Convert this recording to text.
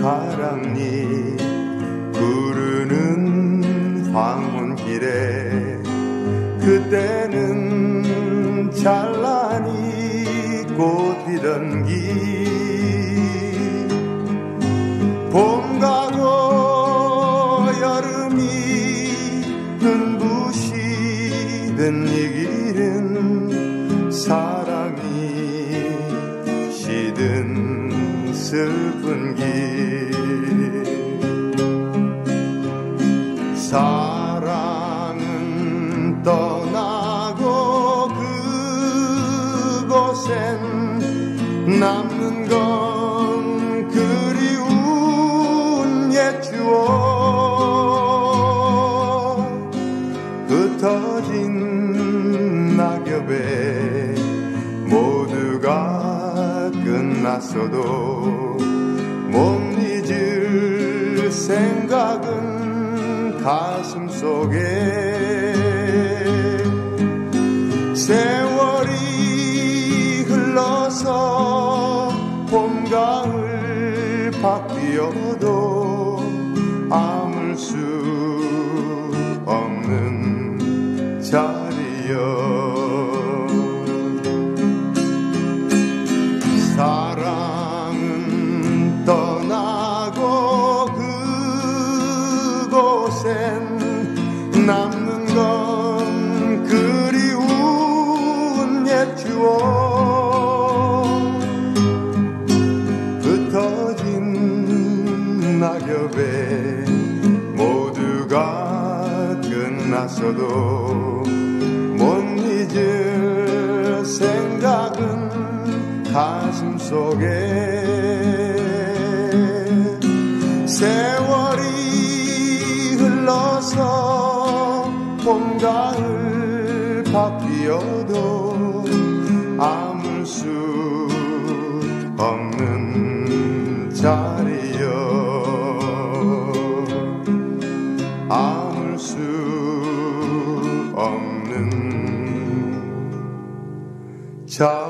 꽃잎 구르는 황혼길에 그때는 찬란히 꽃피던 길. 봄 가고 여름이 눈부시던 이길 슬픈 길. 사랑은 떠나고 그곳엔 남는 건 끝났어도 못 잊을 생각은 가슴 속에 세월이 흘러서 봄 가을 바뀌어도 아물 수 없는 자리여 그곳엔 남는 건 그리운 옛 추억. 흩어진 낙엽에 모두가 끝났어도 못 잊을 생각은 가슴 속에 봄 가을 바뀌어도 아물 수 없는 자리여. 아물 수 없는 자리여.